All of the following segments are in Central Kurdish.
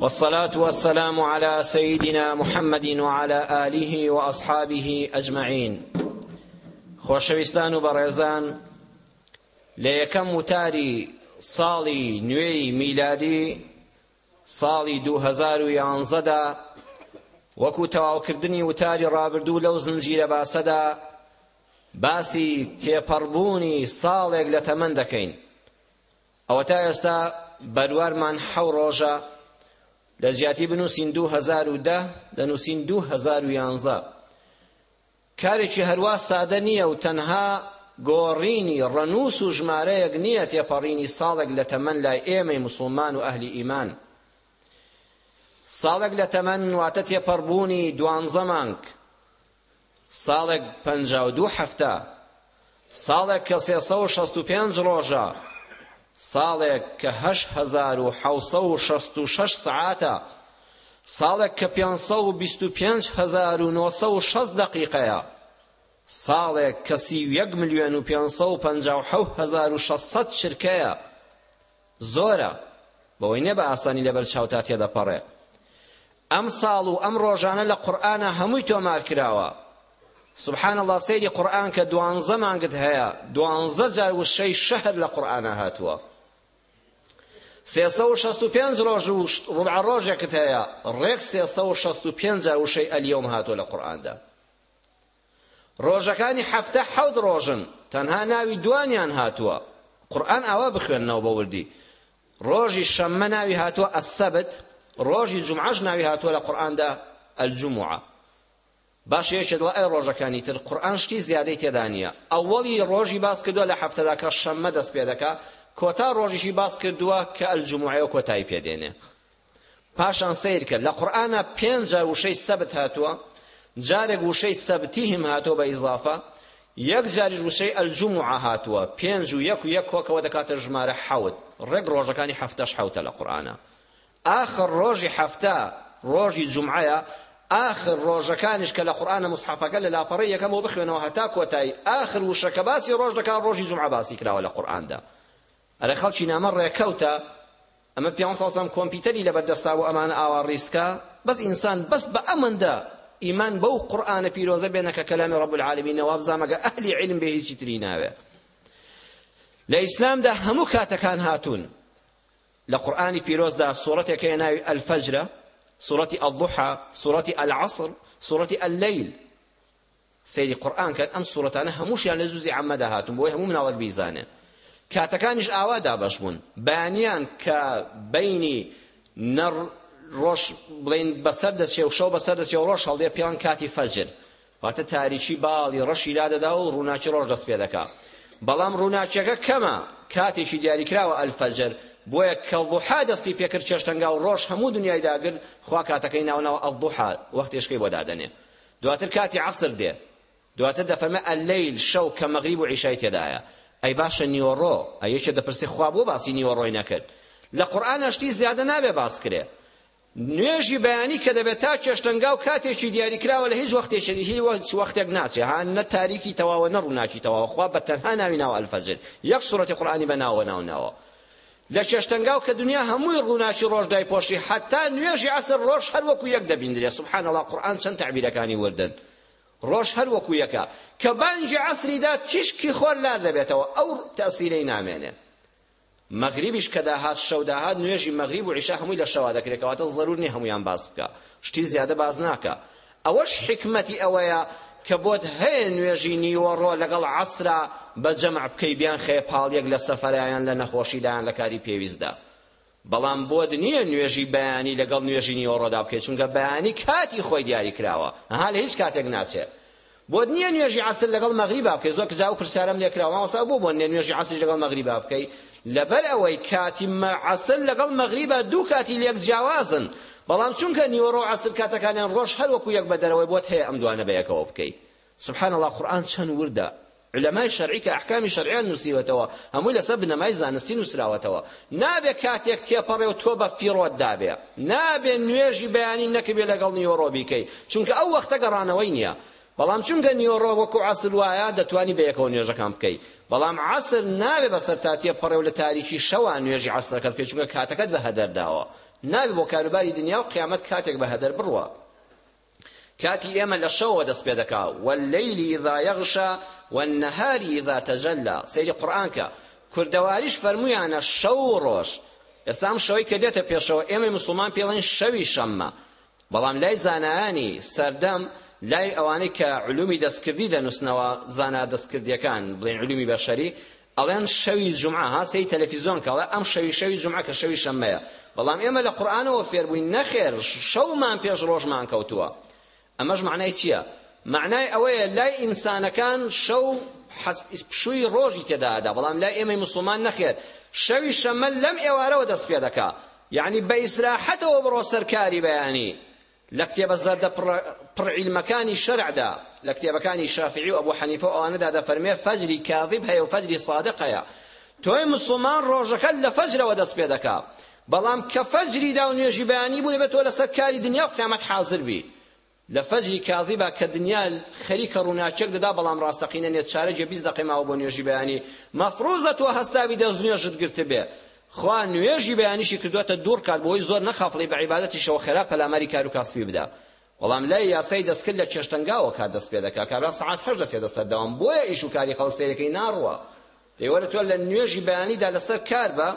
والصلاة والسلام على سيدنا محمد وعلى آله وأصحابه أجمعين خۆشەویستان و بەڕێزان لە یەکەم وتاری ساڵی نوێی میلادی ساڵی 2011دا وەکو تەواوکردنی وتاری ڕابردوو لەو زنجیرە باسەدا باسی تێپەڕبوونی ساڵێک لە تەمەند دەکەین ئەوە تا ئێستا بەروارمان حەو ڕۆژە لە جیاتی بنووسین 2010 دەنووسین 2011 کارێکی هەروە سادە نییە و تەنها گۆڕینی ڕەنووس و ژمارەیەک نییە تێپەڕینی ساڵێک لە تەمەەن لای ئێمەی مسلمان و ئەهلی ئیمان ساڵێک لە تەمەەن واتە تێپەڕبوونی دوانزە مانگ ساڵێک پ دو هەفتە ساڵێک کە سێ ڕۆژە ساڵێک کە هەش هەزار و حەوسە و شەست و شەش سعاتە ساڵێک کە پێنسە و بیست و پێنج هەزار و نۆسە و شەست دەقیقەیە ساڵێک کە سی و یەک ملیۆن و پێنسە و پەنجا و حەوت هەزار و شەستەد شرکەیە زۆرە بەوەی نێ بە ئاسانی لەبەر چاوتا تێدەپەڕێ ئەم ساڵ و ئەم ڕۆژانە لە قورئانە هەمووی تۆمار کراوە سبحان الله سيدي قرآن كدوانزة مانقد هيا دوانزة جار وشي شهر لقرآن هاتوا سێسە و شەست و پێنج ڕۆژ و ڕوبع ڕۆژێکت هەیە ڕێک سێسە و شەست و پێنج وشەی ئەلیۆم هاتۆ لە قورئاندا ڕۆژەکانی هەفتە حەوت ڕۆژن تەنها ناوی دوانیان هاتووە قورئان ئاوا بخوێننەوە بەوردی ڕۆژی شەممە ناوی هاتووە ئەسەبت ڕۆژی جومعەش ناوی هاتووە لە قورئاندا ئەلجوموعە باش یەکێت لە ئەی ڕۆژەکانی تر قورئان شتی زیادەی تێدا نییە ئەوەڵی ڕۆژی باس کردووە لە هەفتەدا کە شەممە دەست پێ دەکا کۆتا ڕۆژیشی باس کردووە کە ئەلجموعەوە کۆتایی پێدێنێ پاشان سیر کرد لە قورئانە پێنج جار وشەی سەبت هاتووە جارێک وشەی سەبتی هیم هاتووە بە ئیزافە یەک جاریش وشەی ئەلجموعە هاتووە پێنج و یەک و یەک کۆکەوە دەکاتە ژمارە حەوت ڕێک ڕۆژەکانی هەفتەش حەوتە لە قورئانە ئاخر ڕۆژی هەفتە ڕۆژی جمعەیە آخر ڕۆژەکانش کە لە قورآانە مسحافەکە لە لاپەڕی یەکەمەوە بخوێنەوە هەتا کۆتایی آخر وشەکە باسی ڕۆژ دەکات ڕۆژی جمعە باسی کراوە لە قورآاندا ئەرە خەڵکی نامە ڕێکەوتە ئەمە پیان ساسم کۆمپیوتەری لە بەردەستا و ئەمانە ئاوا ڕیسکە بەس ئینسان بەس بە ئەمەندە ئیمان بەو قورآانە پیرۆزە بێنە کە کەلامی ڕەب العالمین نەوە بزانمەگە ئەهلی علم بە هیچی تری ناوێ لە ئیسلامدا هەموو کاتەکان هاتوون لە قورآانی پیرۆزدا سوورەتێکە ناوی ئەلفەجرە سوورەتی ئەڵضحا سوورەتی ئەلعەسر سوورەتی ئەللەیل سەیری قورآان کرد ئەم سوورەتانە هەمووشیان لە زوزی عەممەدا هاتون بۆی هەموو مناڵەک بیزانێت کاتەکانیش ئاوادا بەش بوون بەیانیان کە بینی نەڕ ڕۆژ بڵین بەسەر دەچێ و شەو بەسەر دەچێ و ڕۆژ هەڵدێ پیان کاتی فەجر واتە تاریکی باڵی ڕەشی لادەدا و ڕووناچی ڕۆژ دەست پێ دەکا بەڵام ڕووناچیەکە کەمە کاتێکی دیاریکراوە ئەلفەجر بۆیە کە ضحا دەستی پێکرد چێشتەنگا و ڕۆژ هەموو دنیای داگر خوا کاتەکەی ناونەوە ئەڵضحا وەختێشکەی بۆ دادەنێ دواتر کاتی عەسر دێ دواتر دەفەرمە ئەلەیل شەو کە مەغریب و عیشای تێدایە ئەی باشە نیوەڕۆ ئەیەشە دەپرسی خوا بۆ باسی نیوەڕۆی نەکرد لە قورآن شتی زیادە نابێ باس کرێ نوێژی بەیانی کە دەبێت تا چێشتەنگا و کاتێکی دیاریکراوە لە هیچ وەختێکی هیچ وەختێک ناچێ هان نە تاریکی تەواوە نە ڕووناکی تەواوە خوا بە تەنها ناوی ناوە ئەلفەجر یەک سوڕەتی قورآانی بە ناوە ناوناوە لە چێشتەنگاو کە دنیا هەمووی ڕووناچی ڕۆژ دایپۆشی حتا نوێژی عسر ڕۆژ هەر وەکو یەک دەبیندرێ سبحان الله قورآن چەند تعبیرەکانی وردن ڕۆژ هەر وەکو یەکە کە بانگی عەسریدا تیشکی خۆر لار دەبێتەوە ئەو تەسیرەی نامێنێ مەغریبیش کە داهات شەو داهات نوێژی مەغریب و عیشا هەمووی لە شەوا دەکرێتەوەتە ضرور نیە هەمویان باز بکە شتی زیادە باز ناکە ئەوەش حکمەتی ئەوەیە کە بۆت هەیە نوێژی نیوەڕۆ لەگەڵ عەسرا بە جەمع بکەی بیان خێ پاڵ یەک لە سەفەرایان لە نەخۆشیدایان لە کاری پێویستدا بەڵام بۆت نییە نوێژی بەیانی لەگەڵ نوێژی نیوەڕۆدا بکەیت چونکە بەیانی کاتی خۆی دیاری کراوە ئەها لە هیچ کاتێک ناچێت بۆت نییە نوێژی عسل لەگەڵ مەغریبا بکەیت زۆر کجا و پرسیارم لێکراوەسا بوو بۆ نێ نوێژی عسل لەگەڵ مەغریبا بکەیت لەبەر ئەوەی کاتی عسل لەگەڵ مەغریبا دوو کاتی لێک جیاوازن بەڵام چونکە نیوەڕۆ عسل کاتەکانیان ڕۆژ هەروەکو یەک بەدەرەوەی بۆت هەیە ئەم دوانە بەیەکەوە بکەیت سبحان الله قورآن چەند وردە علەمای شەرعی کە ئەحکامی شەرعیان نووسیوەتەوە هەمووی لەسەر بنەمای زانستی نووسراوەتەوە نابێ کاتێک تێپەڕێ و تۆ بە فیرۆت دابێ نابێ نوێژی بەیانی نەکەبێ لەگەڵ نیوەڕۆ بیکەی چونکە ئەو وەختە گەڕانەوەی نییە بەڵام چونکە نیوەڕۆ وەکو عسر وایە دەتوانی بەیەکەوە نوێژەکان بکەی بەڵام عسر نابێ بەسەر تاتیە پڕێ و لە تاریکی شەوان نوێژی عسرەکە بکەی چونکە کاتەکەت بە هەدەرداوە نابێ بۆ کاروباری دنیا و قیامەت کاتێک بە هەدەر بڕوە کاتی ئێمە لە شەوە دەست پێ دەکا واللەیلی ئیذا یەغشا والنەهاری ئیذا تەجەلا سەیری قورئان کە کوردەواریش فەرموویانە شەو و ڕۆژ ئێستا ئەم شەوەی کە دێتە پێشەوە ئێمە موسڵمان پێڵێن شەوی شەممە بەڵام لای زانایانی سەردەم لای ئەوانەی کە علومی دەستکردی دەنووسنەوە زانا دەستکردیەکان بڵێن علومی بەشەری ئەڵێن شەوی جمعە هاسی تەلەفیزۆن کەڵێ ئەم شەوی شەوی جمعە کە شەوی شەممەیە بەڵام ئێمە لە قورآنەوە فێربووین نەخێر شەومان پێش ڕۆژمان کەوتووە ئەمەش معنای چییە معنای ئەوەیە لای ئینسانەکان شەو پشووی ڕۆژی تێدادا بەڵام لای ئێمەی مسلمان نەخێر شەوی شەمە لەم ئێوارەوە دەست پێ دەکا یعنی بە ئیسراحەتەوە بڕۆ سەرکاری بەیانی لە کتێبە زەردە پڕعیلمەکانی شەرعدا لە کتێبەکانی شافعی و ئەبوو حەنیفە ئەوانەدا دەفەرمێ فەجری کاذب هەیە و فەجری صادق هەیە تۆی مسلمان ڕۆژەکە لە فەجرەوە دەست پێ دەکا بەڵام کە فەجری دا و نوێژی بەیانی بوو لەبێت تۆ لەسەر کاری دنیا و قیامەت حاضر بی لە فەجری کاذیبا کە دنیا خەریکە ڕووناچێک دەدا بەڵام ڕاستەقینە نێت چارەجێ بیست دەقەی ماوە بۆ نوێژی بەیانی مەفرۆزە تۆ هەستاوی دەست نوێژت گرتە بێ خوا نوێژی بەیانیشی کردوێتە دوور کات بۆی زۆر نەخافڵی بە عیبادەتی شەوە خێرا پەلاماری کار و کاسبی بدا وەڵام لای یاسای دەستکرد لە چێشتەنگاوە کار دەست پێ دەکا کابرا سەعات هەشت دەسێ دەسەر داوام بۆیە ئیش و کاری خەڵسێرەکەی ناڕوە پێوەرە تۆ لە نوێژی بەیانیدا لەسەر کار بە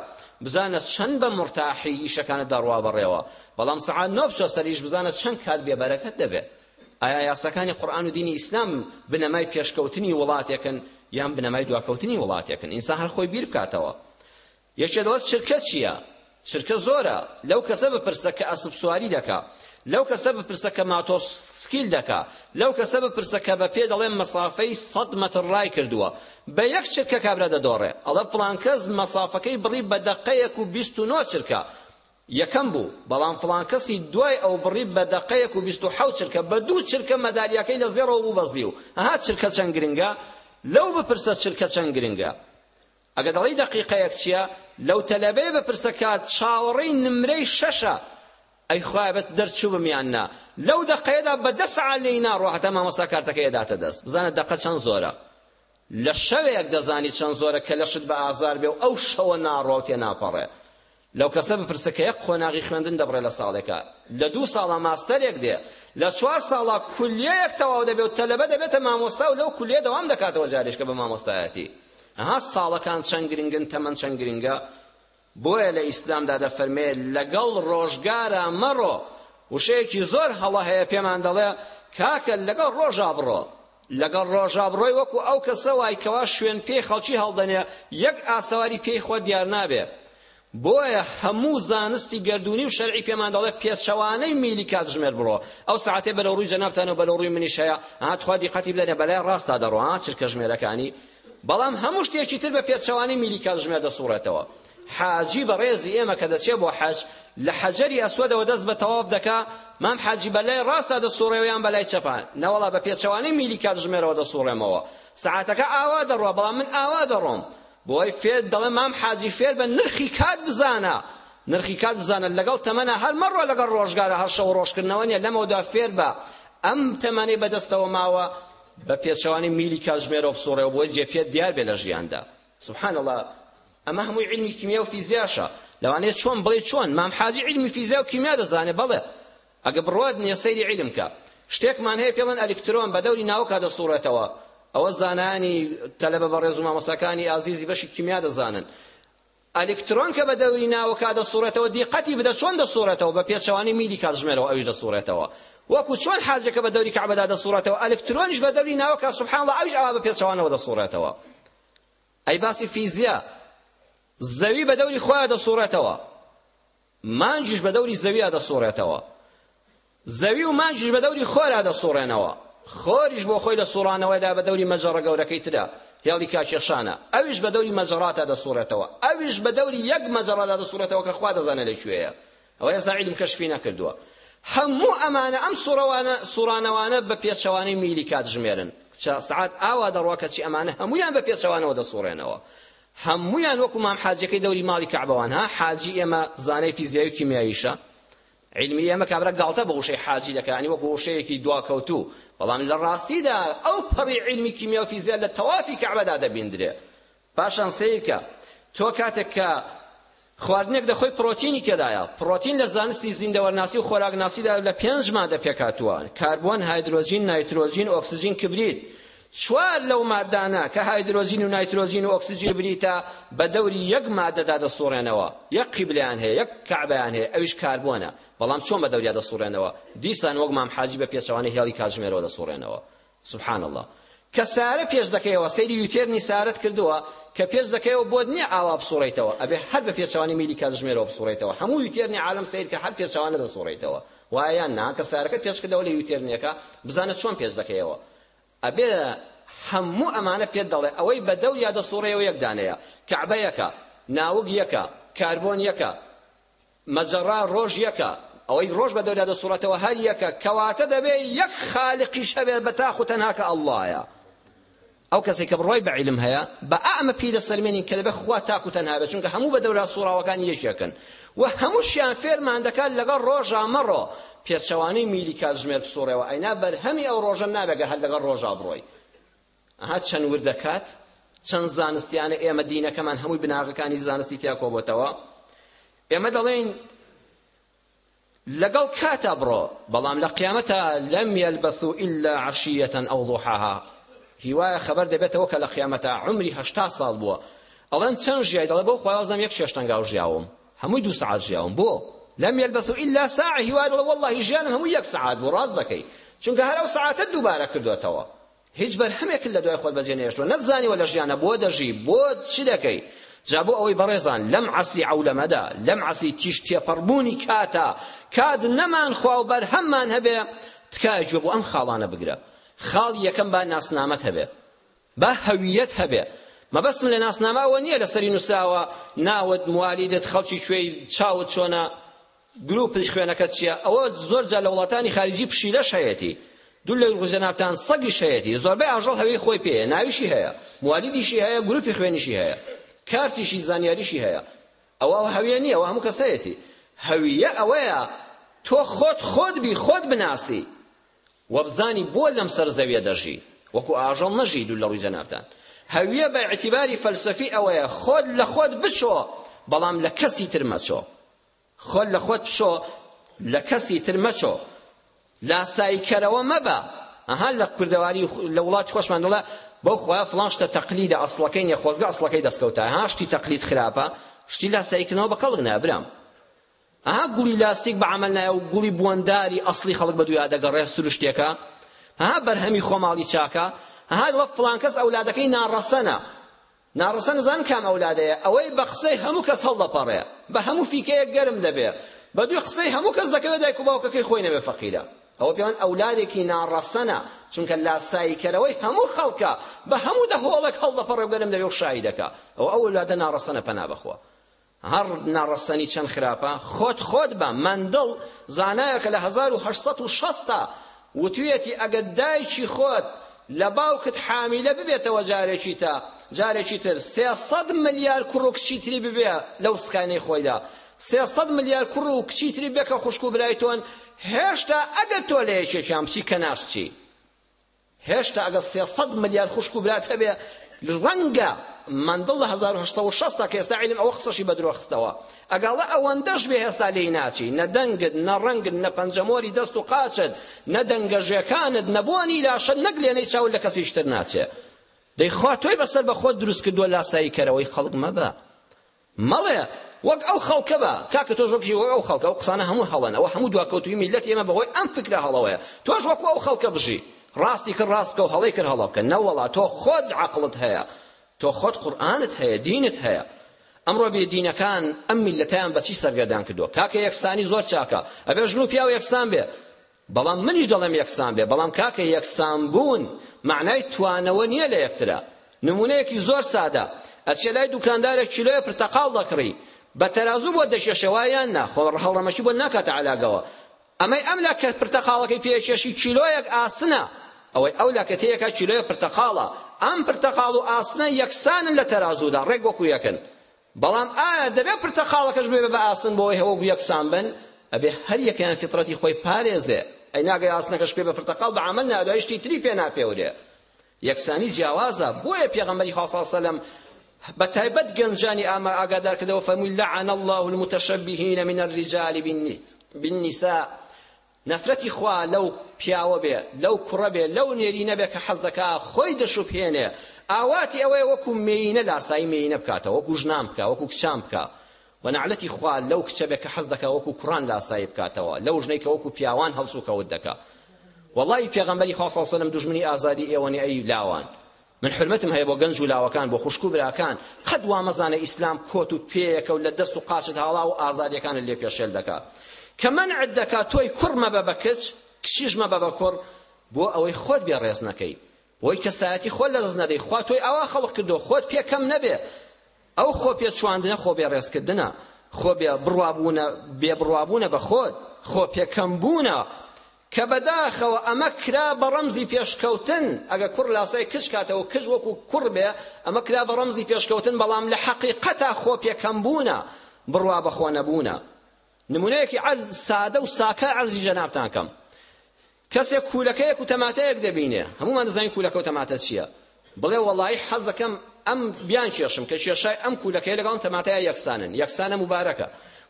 بزانە چەند بە مرتاحی ئیشەکانە دەڕوا بەڕێوە بەڵام سەعات نۆ بچە سەریش بزانە چەند کات بێبەرەکەت دەبێت ئایا یاساکانی قورآن و دینی ئیسلام بنەمای پێشکەوتنی وڵاتێکن یان بنەمای دواکەوتنی وڵاتێکن ئینسان هەر خۆی بیر بکاتەوە یەکێ دەڵێت شرکەت چییە شرکە زۆرە لەو کەسە بپرسە کە ئەسب سواری دەکا لەو کەسە بپرسە کە ماتۆر سکیل دەکا لەو کەسە بپرسە کە بە پێ دەڵێن مەسافەی سەد مەتر ڕای کردووە بە یەک چرکە کابرا دەدۆڕێ ئەڵە فڵان کەس مەسافەکەی بڕی بە دەقەیەک و بیست و نۆ چرکە یەکەم بوو بەڵام فڵان کەسی دوای ئەو بڕی بە دەقەیەک و بیست و حەوت چرکە بە دوو چرکە مەدالیەکەی لە زێڕەوە بوو بەزی و ئەها چرکە چەند گرنگە لەو بپرسە چرکە چەند گرنگە ئەگە دەڵی دەقیقەیەک چییە لەو تەلەبێ بەپرسەکات چاوەڕێی نمرەی شەشە ئەی خوابەت دەرچوو بمیاننا لەو دەقەیەدا بە دە سەعات لێی ناڕۆ هەتا مامۆستا کارتەکە ێداتە دەست بزانە دەقە چەند زۆرە لە شەوێک دەزانی چەند زۆرە کە لەشت بە ئازار بێ و ئەو شەوە ناڕۆ تێ ناپەڕێ لەو کەسە بپرسەکەیە قۆناغی خوێندن دەبڕێ لە ساڵێکە لە دوو ساڵە ماستەرێک دێ لە چوار ساڵە کولیەیەک تەواو دەبێت و تەلەبە دەبێتە مامۆستا و لەو کولیە دەوام دەکاتەوە جارێشکە بە مامۆستایەتی ئەها ساڵەکان چەند گرنگن تەمەن چەند گرنگە بۆیە لە ئیسلامدا دەفەرمێ لەگەڵ ڕۆژگارە مەڕۆ وشەیەکی زۆر هەڵە هەیە پێمان دەڵێ کاکە لەگەڵ ڕۆژا بڕۆ لەگەڵ ڕۆژا بڕۆی وەکو ئەو کەسە وایکەوە شوێن پێی خەڵکی هەڵدەنێ یەک ئاسەواری پێی خۆ دیار نابێ بۆیە هەموو زانستی گردردونی و شەرعی پێمان دەڵێ پێچەوانەی میلی کاتژمێر بڕۆ ئەو ساعتێ بەلە ڕووی جەنابتان و بەلە ڕووی منیش هەیە هاتخوا دیقەتی بدەنێ بەلای ڕاستا دەڕۆ ها چرکەژمێرەکانی بەڵام هەموو شتێکی تر بە پێچەوانی میلی کاتژمێر دەسوڕێتەوە حاجی بە ڕێزی ئێمە کە دەچێ بۆ حەج لە حەجەری ئەسوەدەوە دەست بە تەواف دەکا مام حاجی بەلای ڕاستە دەسوڕێویان بەلای چەپان نەوەڵا بە پێچەوانی میلی کاتژمێرەوە دەسوڕێمەوە سعاتەکە ئاوا دەڕوە بەڵام من ئاوا دەڕۆم بۆی فێر دەڵێ مام حاجی فێر بە نرخی کات بزانە نرخی کات بزانە لەگەڵ تەمەنە هەر مەڕۆ لەگەڵ ڕۆژگارە هەر شەو ڕۆژکردنەوە نیە لەمەوەدا فێر بە ئەم تەمەنەی بەدەستەوە ماوە بە پێچەوانی میلی کاژمێرە بسوڕێەوە بۆی جێپێت دیار بێ لە ژیاندا سبحان الله ئەمە هەمووی علمی کیمیا و فیزیاشە لەوانەیە چۆن بڵێ چۆن مام حاجی علمی فیزیا و کیمیا دەزانێ بڵێ ئەگە بڕوات نییە سەیری علم کە شتێکمان هەیە پێڵەن ئەلکترۆن بە دەوری ناوکە دەسوڕێتەوە ئەوە زانانی تەلەبە بە ڕێز و مامۆساکانی ئازیزی بەشی کیمیا دەزانن ئەلکترۆن کە بە دەوری ناوکە دەسوڕێتەوە دیقەتی بدە چۆن دەسوڕێتەوە بە پێچەوانی میلی کاتژمێرەوە ئەویش دەسوڕێتەوە وەکو چۆن حاجەکە بە دەوری کەعبەدا دەسوڕێتەوە ئەلکترۆنیش بە دەوری ناوەکە سوبحان الله ئەویش ئەوا بە پێچەوانەوە دەسوڕێتەوە ئەی باسی فیزیا زەوی بە دەوری خۆیان دەسوڕێتەوە مانجیش بە دەوری زەویە دەسوڕێتەوە زەوی و مانجیش بە دەوری خۆرا دەسوڕێنەوە خۆریش بۆ خۆی لە سوڕانەوەدا بە دەوری مەجەڕە گەورەکەی ترە هێڵی کاچێخشانە ئەویش بە دەوری مەجەڕاتە دەسوڕێتەوە ئەویش بە دەوری یەک مەجەڕەدا دەسوڕێتەوە کە خوا دەزانە لەکوێیە ئەوە ئێستا عیلم کەشفی نەکردووە هەموو ئەمانە ئەم سوورەوانە سوورانەوانە بە پێچەوانەی میلیکات ژمێرن سعات ئاوا دەڕواکە چی ئەمانە هەمویان بە پێچەوانەوە دەسوڕێنەوە هەمویان وەکو مام حاجەکەی دەوری ماڵی کەعبەوان ها حاجی ئێمە زانەی فیزیایی و کیمیاییشە علمی ئێمە کابرا گاڵتە بە وشەی حاجی دەکەانی وەکو وشەیەکی دواکەوتوو بەڵام لە ڕاستیدا ئەو پەڕی علمی کیمیا و فیزیا لە تەوافی کەعبەدا دەبیندرێ پاشان سەیکە تۆ کاتێک کە خواردنێک دە خۆی پرۆتینی تێدایە پرۆتین لە زانستی زیندەوەرناسی و خۆراکناسیدا لە پێنج مادە پێکاتووە کاربۆن هایدرۆژین نایترۆژین ئۆکسجین کبریت چوار لەو مادانە کە هایدرۆژین و نایترۆژین و ئۆکسجین بریتە بە دەوری یەک مادەدا دەسوڕێنەوە یەک قیبلیان هەیە یەک کەعبەیان هەیە ئەویش کاربۆنە بەڵام چۆن بە دەوریا دەسوڕێنەوە دیسان وەک مام حاجی بە پێچەوانی هێڵی کاژمێرەوە دەسوڕێنەوە سبحان الله کە سارە پێش دەکەیەوە سەیری یوتێرنی سارت کردووە کە پێش دەکەیەوە بۆ نییە ئاوا بسوڕێتەوە ئەبێ هەر بە پێچوانی میلی کاتژمێرەوە بسوڕێتەوە هەموو یوتێرنی عالم سیر کە هەر پێچوانە دەسوڕێتەوە وایەیان نا کە سارەکە پێش کردەوە لە یوتێرنیەکە بزانە چۆن پێش دەکەیەوە ئەبێ هەموو ئەمانە پێت دەڵێ ئەوەی بەدەو یا دەسوڕێەوە یەکدانەیە کەعبە یەکە ناوگ یەکە کاربۆن یەکە مەجەڕا ڕۆژ یەکە ئەوەی ڕۆژ بەدەو لا دەسوڕێتەوە هەر یەکە کەواتە دەبێ یەک خالقیش هەبێ بە تاخ و تەنها کە ئەڵڵایە ئەو کەسێک کە بڕۆی بە عیلم هەیە بە ئامە پی دەسەلمێنین کە دەبێت خوا تاکو تەنها بێت چونکە هەموو بە دەورا سوراوەکان یەکێکن و هەمووشیان فێرمان دەکات لەگەڵ ڕۆژا مەڕۆ پێچەوانەی میلی کاتژمێر سوڕێەوە ئەینا بەرهەمی ئەو ڕۆژە نابێگە هەر لەگەڵ ڕۆژا بڕۆی ئەها چەند ور دەکات چەند زانستیانە ئێمە دینەکەمان هەمووی بناغەکانی زانستی تیا کۆبۆتەوە ئێمە دەڵێن لەگەڵ کاتا بڕۆ بەڵام لە قیامەتە لەم یەلبەثوا ئیلا عەشیەتەن ئەو ضحاها هیوایە خەبەر دەبێتەوە کە لە قیامەتە عمری هەشتا ساڵ بووە ئەڵەن چەند ژیای دەڵێ بەو خوای زەم یەک شێشتەنگاو ژیاوم هەمووی دوو سعات ژیاوم بۆ لم يلبثوا إلا ساعة هواي دڵێ والله ژیانم هەمووی یەک سعات بوو ڕاست دەکەی چونکە هەر ئەو سعاتە دووبارە کردوێتەوە هیچ بەرهەمێک لە دوای خۆت بەجێنێشتوە نەتزانیوە لە ژیانە بۆ دەژی بۆ چی دەکەی جابۆ ئەوەی بەڕێزان لەم عسی عولەمەدا لەم عسی تیش تێپەڕبوونی کاتە کات نەمان خوا و بەرهەممان هەبێ تکایە گوێ بۆ ئەم خاڵانە بگرە خاڵی یەکەم با ناسنامەت هەبێ با هەویەت هەبێ مەبەستم لە ناسنامەوە نییە لەسەری نووسراوە ناوت موالیدت خەڵکی کوێی چاوت چۆنە گروپی خوێنەکە چییە ئەوە زۆر جا لە وڵاتانی خارجی پشیلەش هەیەتی دوو لە ڕوزەناوتان سەگی شەیەتی زۆربەی ئاژەڵ هەوی خۆی پێەیە ناویشی هەیە موالیدیشی هەیە گروپی خوێنیشی هەیە کارتیشی زانیاریشی هەیە ئەوە هەویە نییە ئەوە هەموو کەسەیەتی هەویە ئەوەیە تۆ خۆت خۆت بی خۆت بناسی وەبزانی بۆ لەم سەر زەویە دەژی وەکو ئاژەڵ نەژید و لە ڕووی جەنابتان هەویە بە ئەتیباری فەلسەفی ئەوەیە خۆت لە خۆت بچۆ بەڵام لە کەسی تر مەچۆ خۆت لە خۆت بچۆ لە کەسی تر مەچۆ لاسایکەرەوە مەبە ئەها لە کوردەواری لە وڵاتی خۆشمان دەڵێ بەو خۆیان فڵان شتە تەقلیدە ئەسڵەکەی نیە خۆزگە ئەسڵەکەی دەستکەوتە ها شتی تەقلید خراپە شتی لاسایکردنەوە بە کەڵک نابرام ئا گوڵی لاستیک بە عمل نایە و گوڵی بوەنداری ئەسلی خەڵک بە دویا دەگەڕێ سروشتێکە ها بەرهەمی خۆماڵی چاکە ها وە فڵان کەس ئەولادەکەی ناڕەسەنە ناڕەسە نزان کام ئەولادەیە ئەوەی بە قسەی هەموو کەس هەڵدەپەڕێ بە هەموو فیکەیەک گەرم دەبێ بە دوی قسەی هەموو کەس دەکەوێت دایک و باوکەکەی خۆی نەبێ فەقیرە ئەوە پێوان ئەولادێکی ناڕەسەنە چونکە لاساییکەرەوەی هەموو خەڵکە بە هەموو دەهۆڵێک هەڵدەپەڕێ گەرم دەبێ و شایی دەکە ئەو ئەولادە ناڕەسەنە پەنا بەخۆ هەر ناڕەستەنی چەند خراپە خۆت خۆت بە مەندڵ زانایەکە لە 1960 وتویەتی ئەگە دایکی خۆت لە باوکت حامیلە ببێتەوە جارێکی تا جارێکی تر 300 ملیار کوڕ و کچی تری ببێ لەو سکانەی خۆیدا 300 ملیار کوڕ و کچی تری بێکە خوشک و برای تۆن هێشتا ئەگە تۆ لە یەکێکیان بچی کە ناشتی هێشتا ئەگە 300 ملیار خوشک و برات هەبێ ڕەنگە مندڵ لە 1960 تا کە ئێستا عیلم ئەوە قسەشی بە درۆخستەوە ئەگەڵە ئەوەندەش بێ هێستا لێی ناچی نە دەنگت نە ڕەنگت نە پەنجەمۆری دەست و قاچت نە دەنگەژێکانت نەبوونی لاشە نەک لێنەی چاول لە کەسیشتر ناچێ دەیخوا تۆی بەسەر بە خۆت دروست کردووە لاساییکەرەوەی خەڵک مەبە مەڵێ وەک ئەو خەڵکە بە کاکە تۆ ژۆکشی وەک ئەو خەڵکە ئەو قسانە هەموو هەڵەن ئەوە هەموو دواکەوتوی میلەت ئێمە بەهۆی ئەم فکرە هەڵەوەیە تۆش وەکو ئەو خەڵکە بژی ڕاستی کرد ڕاست بکە و هەڵی کرد هەڵە بکە نەوەڵا تۆ خۆت عەقڵت هەیە تۆ خۆت قورئانت هەیە دینت هەیە ئەمڕۆ بێدینەکان ئەم میلەتیان بەچی سەرگەدان کردووە کاکە یەکسانی زۆر چاکە ئەبێ ژن و پیاو یەکسان بێ بەڵام منیش دەڵێم یەکسان بێ بەڵام کاکە یەکسان بوون معنای توانەوە نییە لە یەکترە نمونەیەکی زۆر سادە ئەچێ لای دوکاندارێک کیلۆیە پرتەقاڵ دەکڕی بە تەرازوو بۆ دەشێشەوایان نا خۆ هەڵڕەمەشی بۆ ناکاتە علاگەوە ئەمەی ئەم لا کە پرتەقاڵەکەی پێچێشی کیلۆیەک ئاسنە ئەوەی ئەو لا کە تەیەکە کیلۆیە پرتەقاڵە ئەم پرتەقاڵ و ئاسنە یەکسانن لە تەرازودا ڕێک وەکو یەکن بەڵام ئایا دەبێت پرتەقاڵەکەش بێ بە ئاسن بۆەوەی هەوەگو یەکسان بن ئەبێ هەر یەکیان فیتڕەتی خۆی پارێزێ ئەی ناگەی ئاسنەکەش پێ بە پرتەقاڵ بە عەمەل نادوە هیچی تری پێ ناپێورێ یەکسانی جیاوازە بۆیە پێغەمبەری خاصا سەلەم بەتایبەت گەنجانی ئامە ئاگادارکردەوە فەرمووی لعن الله المتشبهین من الرجال بالنساء نەفرەتی خوا لەو پیاوە بێ لەو کوڕە بێ لەو نێرینە بێ کە حەز دەکا خۆی دەشوپێنێ ئاواتی ئەوەیە وەکو مێینە لاسایی مێینە بکاتەوە وەکو ژنام بکە وەکو کچام بکە و نعلەتی خوا لەو کچە بێ کە حەز دەکا وەکو کوڕان لاسایی بکاتەوە لەو ژنەی کە وەکو پیاوان هەڵس و کەوت دەکا وەڵی پێغەمبەری خوا سڵ سەلم دوژمنی ئازادی ئێوەنی ئەی لاوان من حرمتم هەیە بۆ گەنج و لاوەکان بۆ خوشک و براکان قەد وامەزانە ئیسلام کۆت و پێیەکە و لە دەست و قاچت هاڵا و ئازادیەکانت لێ پێشێل دەکات کە مەنعت دەکات تۆی کوڕ مەبە بە کچ کچیش مەبە بە کوڕ بۆ ئەوەی خۆت بێ ڕێز نەکەی بۆی کەسایەتی خۆت لە دەست نەدەی خوا تۆی ئەوا خەڵق کردو خۆت پێکەم نەبێ ئەو خۆ پێ چواندنە خۆ بێ ڕێزکردنە خۆ بێ بڕوابوونە بێ بڕوابوونە بە خۆت خۆ پێکەم بوونە کە بەداخەوە ئەمە کرا بە ڕەمزی پێشکەوتن ئەگە کوڕ لاسای کش کاتەوە کش وەکو کوڕ بێ ئەمە کرا بە ڕەمزی پێشکەوتن بەڵام لە حەقیقەتا خۆ پێکەم بوونە بڕوا بەخۆ نەبوونە نمونەیەکی عرض سادە و ساکە عرضی جەنابتان کەم کەسێک کوولەکەیەک و تەماتەیەک دەبینێ هەمومان دەزانین کوولەکە و تەماتە چییە بڵێ وەڵی حەز دەکەم ئەم بیان کێشم کە کێشای ئەم کوولەکەی لەگەڵ تەماتەیە یەکسانن یەکسانە مبارەکە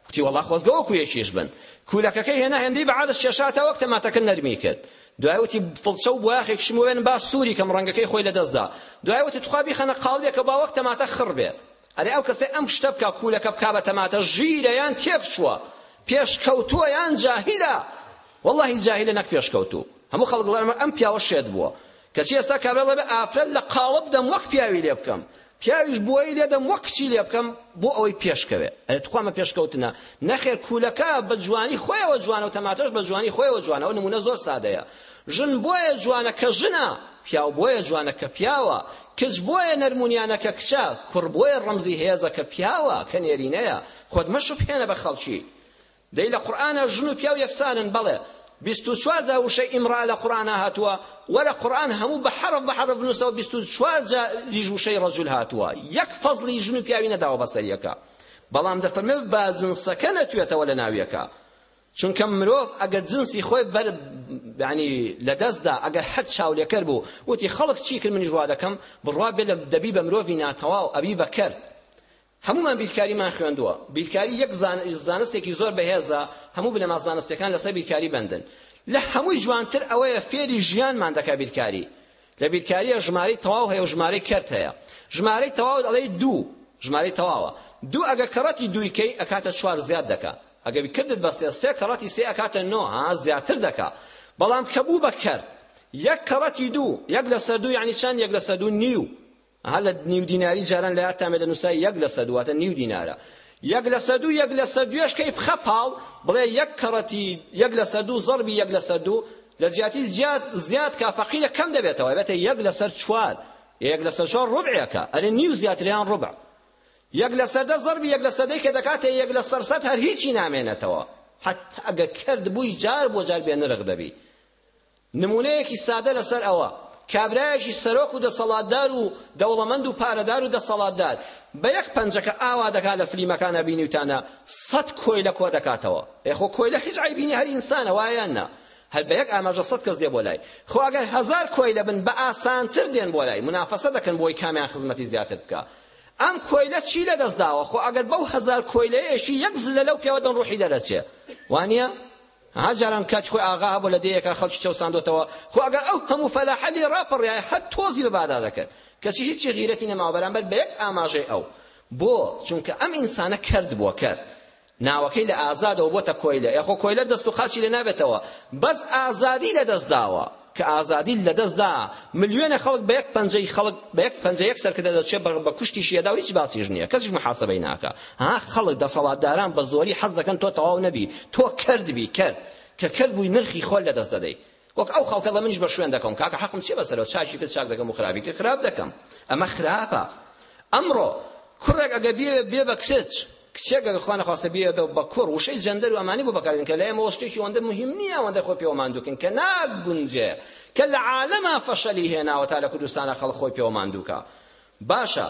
وتی وەڵا خۆزگەوە کوێکیش بن کوولەکەکەی هێنا هێندی بە عرض کێشاتە وەک تەماتەکە نەرمی کرد دوای وتی فڵچە و بواخێک شموێن با سووری کەم ڕەنگەکەی خۆی لەدەستدا دوای وتی توخوابی خەنە قاڵبێ کە با وەک تەماتە خڕ بێت ئەرێ ئەو کەسێ ئەم شتە بکە کوولەکە بکا بە تەماتە ژیرەیان تێبچووە پێشکەوتووە یان جاهیلە والله جاهیلە نەک پێشکەوتوو هەموو خەڵک دەڵێن ئەم پیاوە شێت بووە کەچی ئێستا کابرا دەڵێ ئافرەت لە قاوە بدەم وەک پیاوی لێ بکەم پیاویش بۆی لێدەم وەک کچی لێ بکەم بۆ ئەوەی پێشکەوێ ئەلێت خوامە پێشکەوتنە نەخێر کوولەکە بە جوانی خۆیەوە جوانە و تەماتەش بە جوانی خۆیەوە جوانە ئەو نمونە زۆر سادەیە ژن بۆیە جوانە کە ژنە پیاو بۆیە جوانە کە پیاوە کچ بۆیە نەرمونیانە کە کچە کوڕ بۆیە ڕەمزی هێزە کە پیاوە کە نێرینەیە خۆت مەشو پێێنە بە خەڵکی دەی لە قورآانە ژن و پیا و یەکسانن بڵێ بیست و چوار جا وشەی ئیمرا لە قورآانە هاتووە وەرە قورآن هەموو بە حرف بە حرف بنووسەوە بیست و چوار جا لیژ وشەی ڕەجول هاتووە یەک فەزلی ژن و پیاوی نەداوە بەسەریەکە بەڵام دەفەرمێ با جنسەکە نەتوێتەوە لە ناویەکە چونکە مرۆڤ ئەگەر جنسی خۆی بەر ینی لەدەستدا ئەگەر حەت چاولێکەر بوو وتی خەڵک چی کرد منیش وا دەکەم بڕوا بێ دەبی بە مرۆڤی ناتەواو ئەبی بە کرد هەمومان بیرکاریمان خوێندووە بیرکاری یەک زانستێکی زۆر بەهێزە هەموو بنەما زانستەکان لەسەر بیرکاری بەندن لە هەمووی جوانتر ئەوەیە فێری ژیانمان دەکا بیرکاری لە بیرکاریە ژمارەی تەواو هەیە و ژمارەی کرد هەیە ژمارەی تەواو ئەڵێ دوو ژمارەی تەواوە دوو ئەگە کەڕەتی دویکەی ئەکاتە چوار زیاد دەکا ئەگە بکردت بە سێ سێ کەڕەتی سێ ئەکاتە نۆ ها زیاتر دەکا بەڵام کە بوو بە کرد یەک کەڕەتی دوو یەک لەسەر دوو یعنی چەند یەک لەسەر دوو نیو هەڵە نیو دیناری جاران لە هاتامێ دەنووسای یەک لە سە دواتە نیو دینارە یەک لە سە دوو یەک لە سە دوێش کەی بخە پاڵ بڵێ یەک کەڕەتی یەک لە سە دوو زەربی یەک لە سە دوو لە جیاتی زیاد زیاد کا فەقیرە کەم دەبێتەوە بێتە یەک لە سەر چوار یەک لە سەر چوار ڕوبعێکە ئەرێ نیو زیاتریان ڕوبع یەک لە سەدە زەربی یەک لە سەدەی کە دەکاتێ یەک لە سەر سەد هەر هیچی نامێنێتەوە حتا ئەگە کرد بووی جار بۆ جار بێنرەق دەبی نمونەیەکی سادە لەسەر ئەوە کابرایەکی سەرۆک و دەسەڵاتدار و دەوڵەمەند و پارەدار و دەسەڵاتدار بە یەک پەنجەکە ئاوا دەکات لە فلیمەکانە بینیوتانە سەد کۆی لە کۆ دەکاتەوە ئێخۆ کۆی لە هیچ عیبینی هەر ئینسانە وایەنە هەر بە یەک ئاماژە سەد کەس دێ بۆ لای خۆ ئەگەر هەزار کۆی لەبن بە ئاسانتر دێن بۆ لای منافەسە دەکەن بۆی کامیان خزمەتی زیاتر بکە ئەم کۆیلە چی لە دەستداوە خۆ ئەگەر بەو هەزار کۆیلەیەشی یەک زلە لەو پیاوە دەن ڕوحی دەرەچێ وانە هەجاران کاتی خۆی ئاغا هەبوو لە دەیەکە خەڵکی چەوساندۆتەوە خۆ ئەگەر ئەو هەموو فەلاحەلی ڕاپەڕیایە هەر تۆزی بە بادا دەکرد کەسی هیچی غیرەتی نەماوە بەرامبەر بە یەک ئاماژەی ئەو بۆ چونکە ئەم ئینسانە کرد بووە کرد ناوەکەی لە ئازادەوە بۆتە کۆیلە یاخۆ کۆیلە دەست و خاچی لە نابێتەوە بەس ئازادی لە دەست داوە کە ئازادی لەدەستدا ملیۆنە خەڵک بە یەک پەنجەی خەڵک بە یەک پەنجە یەک سەرکردە دەچێت بە کوشتی شیەدا و هیچ باسیش نییە کەسیش محاسبەی ناکە ها خەڵک دەسەڵاتداران بە زۆری حەز دەکەن تۆ تەواو نەبی تۆ کردبی کرد کە کرد بووی نرخی خۆل لەدەست دەدەی وەک ئەو خەڵکە لە منیش بە شوێن دەکەم کاکە حەقم چێ بەسەرەوە چاکی کرد چاک دەکەم و خراپی کرد خراپ دەکەم ئەمە خراپە ئەمڕۆ کوڕێک ئەگە بێ بێ بە کچچ کچێکە خوانە خواستبیە بە کوڕ وشەی جەندەر و ئەمانی بۆ بەکارێن کە لە ئێمە شتێکی ئەوەندە مهم نییە ئەوەندە خۆی پەیوەماندووکن کە ناگونجێ کە لە عالەما فەشەلی هێناوە تا لە کوردستانە خەڵ خۆی پەیوەماندووکە باشە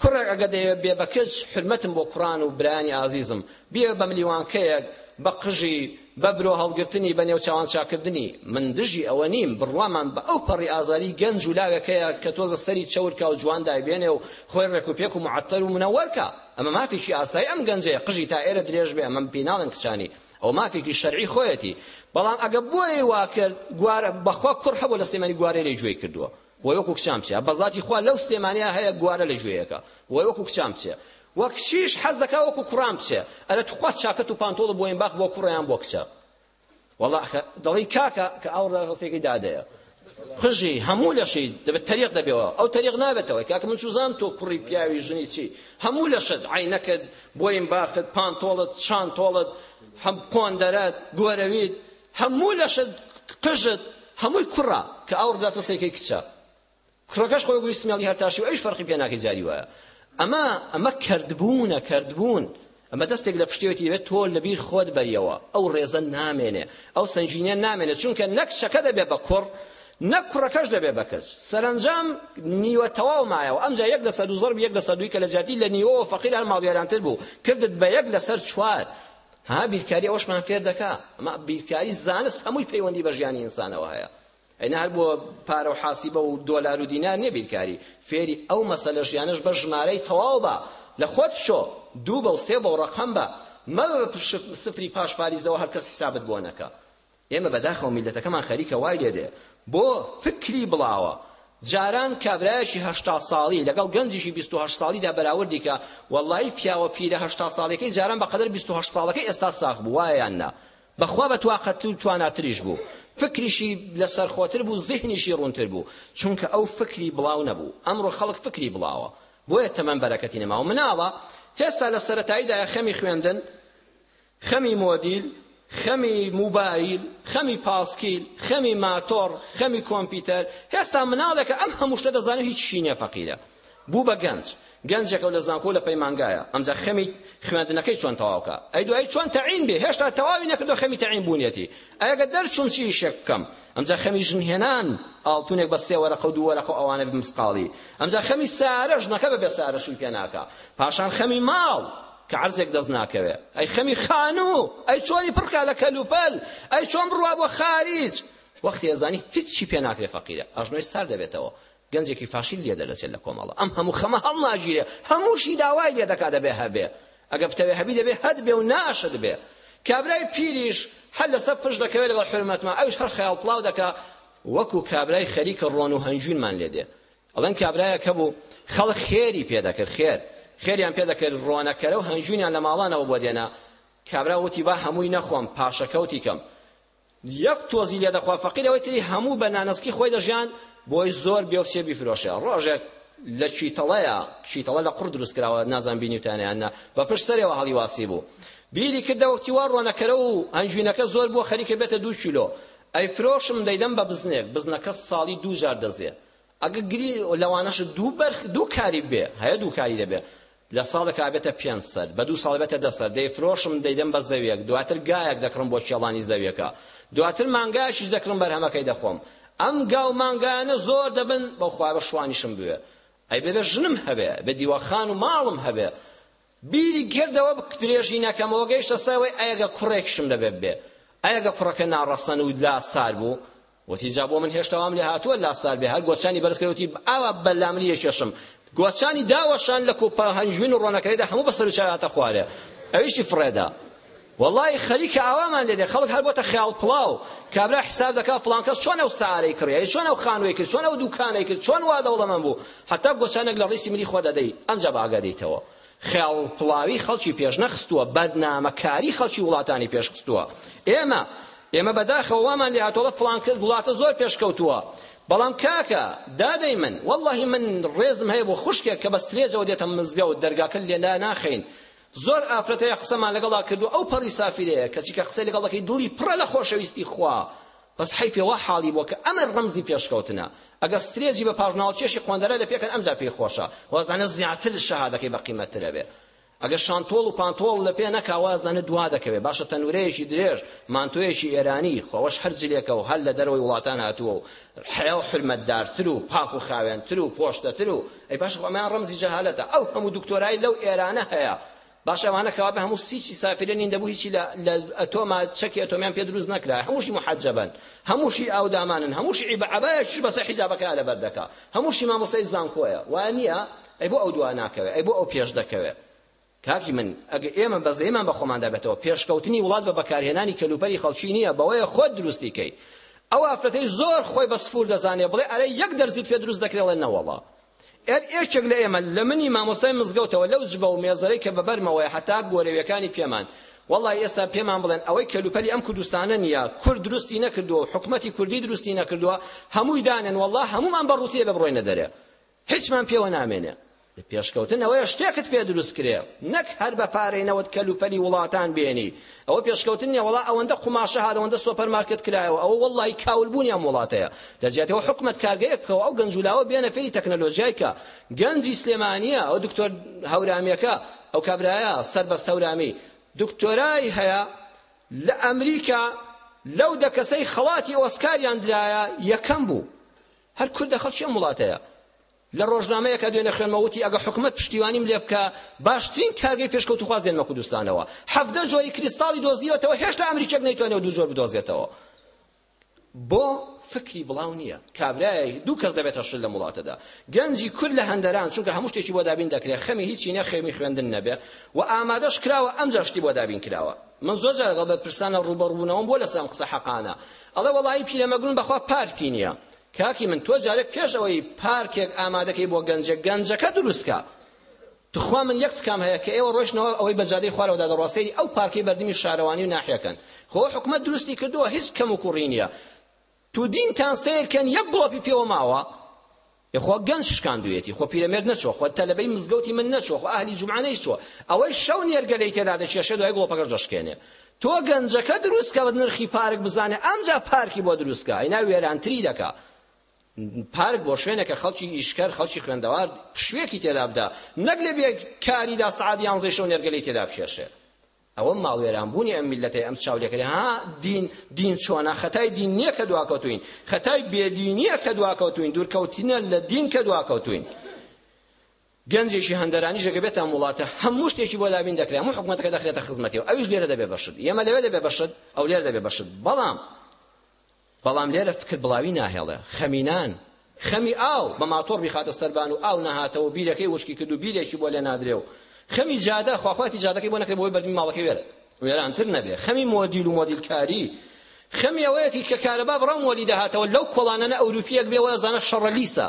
کوڕێک ئەگە دەیە بێ بە کچ حرمەتم بۆ کوڕان و برانی ئازیزم بێ بە ملیوانکەیەک بە قژی بە برۆ هەڵگرتنی بە نێو چاوان چاکردنی من دژی ئەوە نیم بڕوامان بە ئەو پەڕی ئازاری گەنج و لاوێکەیە کە تۆزە سەری چەورکە و جوان دایبێنێ و خۆی ڕێک و پێک و معەتەر و منەوەرکە ئەمە مافیشی ئاسایی ئەم گەنجەیە قژی تا ئێرە درێژ بێ ئەمەم پێناڵن کچانی ئەو مافێکی شەرعی خۆیەتی بەڵام ئەگە بۆیە وا کرد گوارە بەخوا کوڕ هەبوو لە سلێمانی گوارە لێ گوێی کردووە وە وەکو کچام بچێ بە ذاتی خوا لەو سلێمانیە هەیە گوارە لە گوێیەکە وە وەکو کچام بچێ وە کچیش حەز دەکا وەکو کوڕام بچێ ئەرە تو قوات چاکەت و پانتۆڵە بۆ ئێن باخ بۆ کوڕیان بۆ کچە وەڵا دەڵی کاکە کە ئەو ڕاستێکی دادەیە خژی هەموو لەشی دەبێت تەریق دەبێەوە ئەو تەریق نابێتەوە کاکە من چوزان تۆ کوڕی پیاوی ژنی چی هەموو لەشت عینەکەت بۆیم باخت پانتۆڵت شان تۆڵت هەم کۆندەرات گۆرەویت هەموو لەشت قژت هەمووی کوڕە کە ئاور داتە سێکەی کچە کوڕەکەش خۆی گوی سمێڵی هەرتاشی و ئەیش فەرقی پێ ناکەی جاری وایە ئەمە ئەمە کردبوونە کردبوون ئەمە دەستێک لە پشتێتی بێت تۆ لەبیر خۆت بەریەوە ئەو ڕێزە نامێنێ ئەو سنجینە نامێنێت چونکە نەک شەکە دەبێ بە کوڕ نەکوڕەکەش دەبێ بەکەس سەرنجام نیوە تەواو مایەوە ئەمجا یەک لە سەد و زەرب یەک لە سەدوی کە لە جاتی لە نیوەوە فەقیر هەر ماڵیارانتر بوو کردت بە یەک لەسەر چوار ها بیرکاری ئەوشمان فێر دەکا ئەمە بیرکاری زانست هەمووی پەیوەندی بە ژیانی ئینسانەوە هەیە ئەینا هەر بۆ پارە و حاسیبە و دۆلار و دینار نیە بیرکاری فێری ئەو مەسەلە ژیانش بە ژمارەی تەواو بە لە خۆت شۆ دوو بە و سێ بە و ڕەقەم بە مەبە سفری پاش پاریزەوە هەر کەس حسابت بۆ نەکە ئێمە بەداخەوە میلەتەکەمان خەریکە وای لێدێ بۆ فکری بڵاوە جاران کابرایشی هەشتا ساڵی لەگەڵ گەنجیشی 28 ساڵیدا بەراوردی کە وەڵی پیاوە پیرە هەشتا ساڵەکەی جاران بەقەدر 28 ساڵەکەی ئێستا ساخ بوو وایەیاننا بەخوا بە تواقەت و تواناتریش بوو فکریشی لەسەر خۆتر بوو زیهنیشی ڕوونتر بوو چونکە ئەو فکری بڵاو نەبوو ئەمڕۆ خەڵک فکری بڵاوە بۆیە تەمەەن بەرەکەتی نەماوە مناوە هێستا لە سەتاییدا خەمی خوێندن خەمی مۆدیل خەمی موبایل خەمی پاسکیل خەمی ماتۆر خەمی کۆمپیوتەر هێستا مناڵێکە ئەم هەموو شتە دەزانێت هیچ شینە فەقیرە بوو بە گەنج گەنجێکە لە زانکۆ لە پەیمانگایە ئەمجا خەمی خوێندنەکەی چۆن تەواوکە ئەی دوای چۆن تەعین بێ هێشتا تەواوی نەکردو خەمی تەعین بوونیەتی ئەگە دەرچوون چی شێککەم ئەمجا خەمی ژنهێنان ئاڵتونێک بە سێ وەرەقە و دوو وەرەقە ئەوانە بمسقاڵی ئەمجا خەمی سارە ژنەکە بەبێ سارەشی پێ ناکە پاشان خەمی ماڵ کە عرزێک دەست ناکەوێ ئەی خەمی خانوو ئەی چۆنی پڕکە لە کەلوپەل ئەی چۆن بڕوا بۆ خارج وەختی ئەزانی هیچی پێ ناکرێ فەقیرە ئەژنۆی سار دەبێتەوە گەنجێکی فاشیل لێ دەدەچێت لە کۆمەڵە ئەم هەموو خەمە هەڵ ناگیرێ هەمووشی داوای لێ دەکا دەبێ هەبێ ئەگە بتەوێ هەبی دەبێ هەد بێ و ناشت بێ کابرای پیریش هەل لەسەر پشت دەکەوێت لەگەڵ حرمەتما ئەوش هەر خەیاڵ پڵاو دەکا وەکو کابرای خەریکە ڕۆن و هەنجوونمان لێ دێ ئەڵەن کابرایە کە بوو خەڵک خێری پێ دەکرد خێر خێریان پێ دەکرد ڕۆنەکەرە و هەنجوونیان لە ماڵانەوە بۆ دێنا کابرا وتی با هەمووی نەخۆم پاشەکەوتی کەم یەک تۆزی لێ دەخوا فەقیرەوەی تری هەموو بە نانسکی خۆی دەژیان بۆی زۆر بێوسێ بیفرۆشە ڕۆژێک لە چیتەڵەیە چیتەڵە لە قڕ دروست کراوە نازان بینیوتانیان نە بە پشت سەرەوە هەڵی واسی بوو بیری کردەوەتی وا ڕۆنەکەرە و ئەنجوینەکە زۆر بۆ خەریکە بێتە دوو کیلۆ ئەی فرۆشم دەیدەم بە بزنێک بزنەکە ساڵی دوو ژار دەزێ ئەگە گری لەوانەش دوو بەرخ دوو کاری بێ هەیە دوو کاری دەبێ لە ساڵێک ئابێتە پێنج سەر بە دوو ساڵ بێتە دەسەر دەیفرۆشم دەیدەم بە زەویەک دواتر گایەک دەکڕم بۆ کێڵانی زەویەکە دواتر مانگایشیش دەکڕم بەرهەمەکەی دەخۆم ئەم گاو مانگایانە زۆر دەبن بەخوا بە شوانیشم بوێ ئەی بێ ژنم هەبێ بە دیوەخان و ماڵم هەبێ بیری گردەوە درێژی نەکەمەوە گەیشتە سەوەی ئەگە کوڕێکشم دەبێت بێ ئەگە کوڕەکە ناڕەسەن و لا سار بوو وتی جا بۆ من هێشتاوام لێ هاتووە لا سار بێ هەر گۆچانی بەرزکەوتی ئاوا بەلامنی یەکێشم گواچانی داوەشان لە کۆپا هەنجوین و ڕۆنەکەیدا هەموو بە سەرچایاتە خوارێ ئەویشی فرێدا والله خەریکە ئاوامان لێ دێ خەڵک هەر بۆتە خیاڵ پڵاو کابرا حساب دەکا فڵان کەس چۆن ئەو سارەی کڕی چۆن ئەو خانوێ کرد چۆن ئەو دوکانەی کرد چۆن وا دەوڵەمەند بوو هەتا گۆچانێک لە ڕیسی ملی خۆ دەدەی ئەمجا باگا دەیتەوە خیاڵ پڵاوی خەڵکی پێش نەخستووە بەدنامەکاری خەڵکی وڵاتانی پێشخستووە ئێمە ئێمە بەداخەوە وامان لێ هاتۆڵە فڵان کرد وڵاتە زۆر پێشکەوتووە بەڵام کاکە دادەی من واللهی من ڕێزم هەیە بۆ خوشکێک کە بە سرێزەوە دێتە مزگەوت دەرگاکە لێدا ناخەین زۆر ئافرەتەیە قسەمان لەگەڵا کردو ئەو پەڕی سافرەیە کە چیکە قسەی لەگەڵەکەی دڵی پڕە لە خۆشەویستی خوا بەس حیفێەوە حاڵی بۆ کە ئەمە ڕەمزی پێشکەوتنە ئەگە سرێزی بە پاژناوچێشی خوندەرە لە پێکەن ئەمجا پێی خۆشە وازانە زیاتر شەهادەکەی بەقیمەترە بێ ئەگە شانتۆڵ و پانتۆڵ لە پێ نەکاوازانە دوا دەکەوێت باشە تەنورەیەکی درێژ مانتۆیەکی ئێرانی خۆش هەرجلێکە و هەر لە دەرەوەی وڵاتان هاتووە و حیا و حرمەتدارتر و پاک و خاوێنتر و پۆشتەتر و ئەی باش ئەمان ڕەمزی جەهالەتە ئەو هەموو دکتۆرای لەو ئێرانە هەیە باش ئەوانە کەوا بە هەموو سیچی سافرێن نین دەبوو هیچی لە ئەتۆما چەکی ئەتۆمیان پێ دروست نەکرا هەمووشی محەجەبن هەمووشی ئاودامانن هەمووشی عیبەعەبەش بەسەر حیجابەکە لەبەر دەکا هەمووشی مامۆسەی زانکۆیە وانە ئەی بۆ ئەو دوا ناکەوێت ئەی بۆ ئەو پێش دەکەوێت کاکی من ئەگە ئێمە بەزەیمان بە خۆمان دەبێتەوە پێشکەوتنی وڵات بە بەکارهێنانی کەلوپەری خەڵکی نییە بەوەیە خۆت دروستیکەی ئەو ئافرەتەی زۆر خۆی بە سفور دەزانێ بڵێ ئەرە یەک دەرزیت پێ دروست دەکرێڵێ نەوەڵە ئەر ئێچێک لە ئێمە لە منی مامۆستای مزگەوتەوە لەو جبە و مێزەرەی کە بەبەرمەوەی هەتا گۆرەویەکانی پێمان والله ئێستا پێمان بڵێن ئەوەی کەلوپەلی ئەم کوردستانە نییە کورد دروستی نەکردووە حکومەتی کوردی دروستی نەکردووە هەمووی دانێن والله هەمومان بەڕوتیە بە بڕۆینە دەرێ هیچمان پێوە نامێنێ پێشکەوتن ئەوەیە شتێکت پێ دروست کرێ نەک هەر بە پارێنەوەت کەلوپەلی وڵاتان بێنی ئەوە پێشکەوتن نیە وڵا ئەوەندە قماشە هاد ئەوەندە سۆپەرمارکت کرایەوە ئەوە وەڵی کاولبوونیان وڵاتەیە لە جیاتەوە حکومت کارگەیەکەوە ئەو گەنجولاوە بێنە فێری تەکنەلۆژیایکە گەنجی سلێمانیە ئەو دکتۆر هەورامیەکە ئەو کابرایە سەربەست هەورامی دکتۆرای هەیە لە ئەمریکا لەو دەکەسەی خەڵاتی ئۆسکاریان درایە یەکەم بوو هەر کوردە خەڵکیان وڵاتەیە لە ڕۆژنامەیەکە دوێنە خوێنمەوتی ئەگە حکومت پشتیوانیم لێ بکە باشترین کارگەی پێشکەوت خواز دێنمە کوردستانەوە هەفتە جۆری کریستاڵی دۆزیەوەتەوە هێشتا ئەمریکەک نەیتوانێت دوو جۆر بدۆزێتەوە بۆ فکری بڵاو نییە کابرایەک دوو کەس دەبێتە شل لە وڵاتەدا گەنجی کورد لە هەندەران چونکە هەموو شتێکی بۆ دابین دەکرێت خەمی هیچی نە خێمی خوێندن نەبێ و ئامادەش کراوە ئەم جەشتی بۆ دابین کراوە من زۆر جارەگەڵ بە پرسانە ڕوبەڕبوونەوەم بۆ لەسەم قسە حەقانە ئەڵێ وەڵی پیرەمەگرون بەخوا پارکی نییە کاکی من تۆ جارێک پێش ئەوەی پارکێک ئامادەکەی بۆ گەنجە گەنجەکە دروستکە تخوا من یەک تکام هەیە کە ئێوە ڕۆژنەوە ئەوەی بەجادەی خوارەوەدا دەڕاستێنی ئەو پارکەی بەردەمی شارەوانی و ناحیەکەن خۆ حکومەت درستی کردووە هیچ کەم و کوڕی نییە تو دینتان سەیرکەن یەک گڵۆپی پێوە ماوە یخوا گەنج شکاندوێتی خۆ پیرەمێرد نەچوە خۆ تەلەبەی مزگەوتی من نەچوە خۆ ئاهلی جومعانەی چوە ئەوەی شەو نێرگەلەی تێدا دەچێشێ دوای گڵۆپەکەش دەشکێنێ تۆ گەنجەکە دروستکە بە نرخی پارک بزانێ ئەمجا پارکی بۆ دروستکە ئەینا وێرانتری دەکا پارک بۆ شوێنێکە خەڵکی ئیشکەر خەڵکی خوێندەوار شوێکی تێدا بدا نەک لە بێ کاریدا سعادی یانزەی شەو نێرگەلی تێدا بکێشێ ئەوە ماڵوێرانبوونی ئەم میلەتەی ئەم چاولەکەی ها دین دین چۆنە خەتای دین نییە کە دواکەوتوین خەتای بێدینیە کە دواکەوتوین دوورکەوتینە لە دین کە دواکەوتوین گەنجێکی هەندەرانی ژەکە بێتە وڵاتە هەموو شتێکی بۆ دابین دەکرێت هەموو حکوومەتەکە دەخرێتە خزمەتەوە ئەویش لێرە دەبێ بەشت ئێمە لەوێ دەبێ بەشت ئەو لێرە دەبێ بەشت بەڵام بەڵام لێرە فکر بڵاوی ناهێڵێ خەمینان خەمی ئاو بە ماتۆر بیخاتە سەربان و ئاو نەهاتەوە بیرەکەی وشکی کرد و بیرێکی بۆ لێ نادرێ و خەمی جادا خواخواتی جادەکەی بۆ نەکرێ بۆی بەردی ماڵەکەی وێرە وێرانتر نەبێ خەمی مۆدیل و مۆدیلکاری خەمی ئەوەیەتی کە کارەبا بڕام وەلی دەهاتەوە لەو کۆڵانەنە ئەوروپیەک بێ وە زانە شەڕە لیسە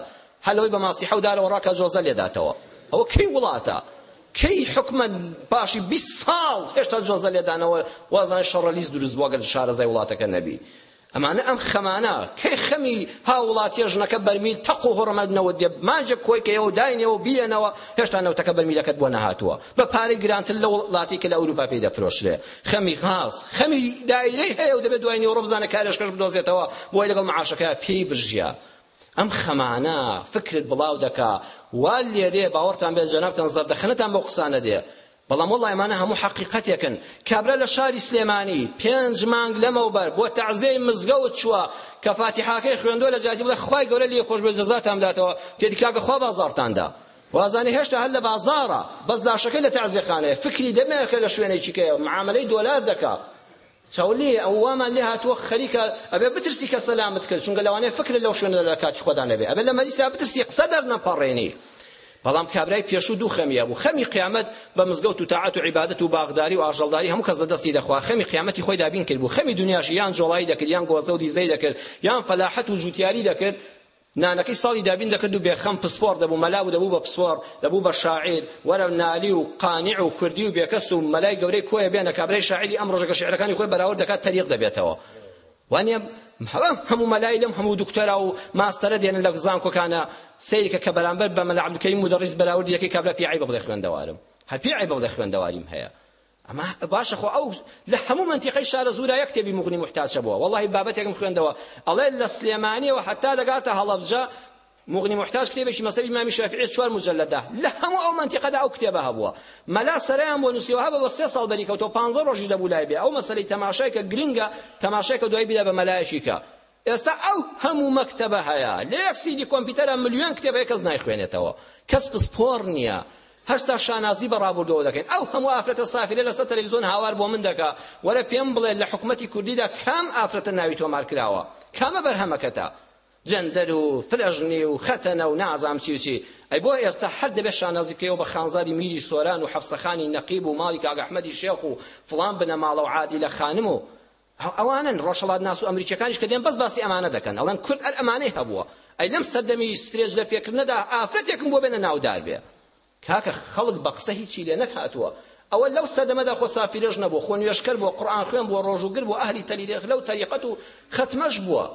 هەلەوەی بە ماسیحە و دارەوە ڕاکە جۆزە لێداتەوە ئەوە کەی وڵاتە کەی حکمە پاشی بیست ساڵ هێشتا جۆزە لێدانەوە وازانە شەڕە لیس دروست بۆ گەر شارەزای وڵاتەکە نەبی ئەمانە ئەم خەمانە کەی خەمی هاوڵاتیە ژنەکە بەرمیل تەق و هەڕەمەدنەوە دێ ماجە کۆیکەەوە داینەوە بیەنەوە هێشتا نەوتەکە بەرمیلەکەت بۆ نەهاتووە بە پارەی گرانتر لە وڵاتی کە لە ئەوروپا پێی دەفرۆشرێ خەمی غاز خەمی دایرەی هەیە و دەبێت دوای نیوە بزانە کارێشکەش بدۆزێتەوە بۆی لەگەڵ معاشەکە پێی برژیە ئەم خەمانە فکرت بڵاو دەکا وا لێرێ باوەڕتان بێ جەنابتان زەردەخەنەتان بۆ قسانە دێ بەڵام وڵای ئەمانە هەموو حەقیقەتێکن کابرا لە شاری سلێمانی پێنج مانگ لەمەوبەر بۆ تەعزەی مزگەوت چووە کە فاتیحاکەی خوێندووە لە جاتی بڵێ خوای گەورە لێ خۆش بێ جەزاتان بداتەوە تێدی کاکە خوا بازاڕتاندا وازانی هێشتا هەل لە بازارە بەس داشەکەی لە تەعزیخانەیە فکری دەمێکە لە شوێنێکی کە معاملەی دۆلار دەکا چاولی ئەووامان لێ هاتووە خەریکە ئەبێ بترسی کە سەلامت کرد چونکە لەوانەیە فکر لەو شوێنە لە کاتی خۆدا نەبێ ئەبێ لە مەدیسا بترسی قسە دەرنەپەڕێنی بەڵام کابرای پێشوو دوو خەمیە بوو خەمی قیامەت بە مزگەوت و تاعەت و عیبادەت و باغداری و ئاژەڵداری هەموو کەس دەستی دەخوا خەمی قیامەتی خۆی دابین کرد بوو خەمی دنیاش یان جۆڵایی دەکرد یان گۆزە و دیزەی دەکرد یان فەلاحەت و جوتیاری دەکرد نانەکەی ساڵی دابین دەکرد و بێخەم پسپۆر دەبوو مەلا و دەبوو بە پسپۆر دەبوو بە شاعیر وەرە نالی و قانیع و کوردی و بێکەس و مەلای گەورەی کۆیە بێنە کابرای شاعری ئەم ڕۆژەکە شعرەکانی خۆی بەراورد دەکات تەریق دەبێتەوە وانە هەم هەموو مەلای لەم هەموو دکتۆرا و ماستەرە دێنن لە قزان کۆکانە سیرکە کە بەرامبەر بە مەلا عەبدولکەریم مدەڕیس بەراورد یەکەی کابرا پیعی بە بڵێ خوێندەوارم هەر پیعی بە بڵێ خوێندەواریم هەیە ئەما باشە خۆ ئەو لە هەموو منتیقەی شارە زورایە کتێبی مغنی محتاجە بووە وەڵی بابەتێکم خوێندەوە ئەڵێ لە سلێمانیەوە حتا دەگاتە هەڵەبجە مغني محتاج كتابي مصري امام الشافعي شوار مجلده لهم او منطقه دا او كتابه هبوا ملا سلام ونسي وهب وسي صال بليك تو 15 رجل دبولايبي او مسلي تماشايك جرينجا تماشايك دويبي دبا ملائشيكا ئێستا ئەو هەموو مەکتتەبە هەیە لە یەک سیدی کۆمپیوتەرە ملیۆن کتێبەیە کەس نایخوێنێتەوە کەس پسپۆر نییە هەستا شانازی بەڕابردەوە دەکەین ئەو هەموو ئافرەتە سافرە لەسەر تەلەڤیزۆن هاوار بۆ من دەکا وەرە پێم بڵێ لە حکومەتی کوردیدا کام ئافرەتە ناوی تۆمار کراوە کامە بەرهەمەکەتە جەندەر و فرەژنی و خەتەنە و نازام چی و چی ئەی بۆ ئێستا هەر دەبێت شانازی پێوە بە خانزاری میری سۆران و حەفسەخانی نەقیب و ماڵی کاگ ئەحمەدی شێخ و فڵان بنە ماڵە و عادی لە خانم و ئەوانن ڕۆژەڵات ناس و ئەمریکەکانیش کە دێن بەس باسی ئەمانە دەکەن ئەڵەن کورد ئەر ئەمانەی هەبووە ئەی لەم سەردەمی سترێج لە پێکردنەدا ئافرەتێکم بۆ بێنە ناودار بێ کاکە خەڵک بە قسە هیچی لێ نەکاتوە ئەوە لەو سەدەمەدا خۆ سافیرێژ نەبوو خۆ نوێشکرد بۆ قورئان خوێن بۆ ڕۆژوگر بۆ ئەهلی تەلیرێخ لەو تەریقەت و ختمەش بووە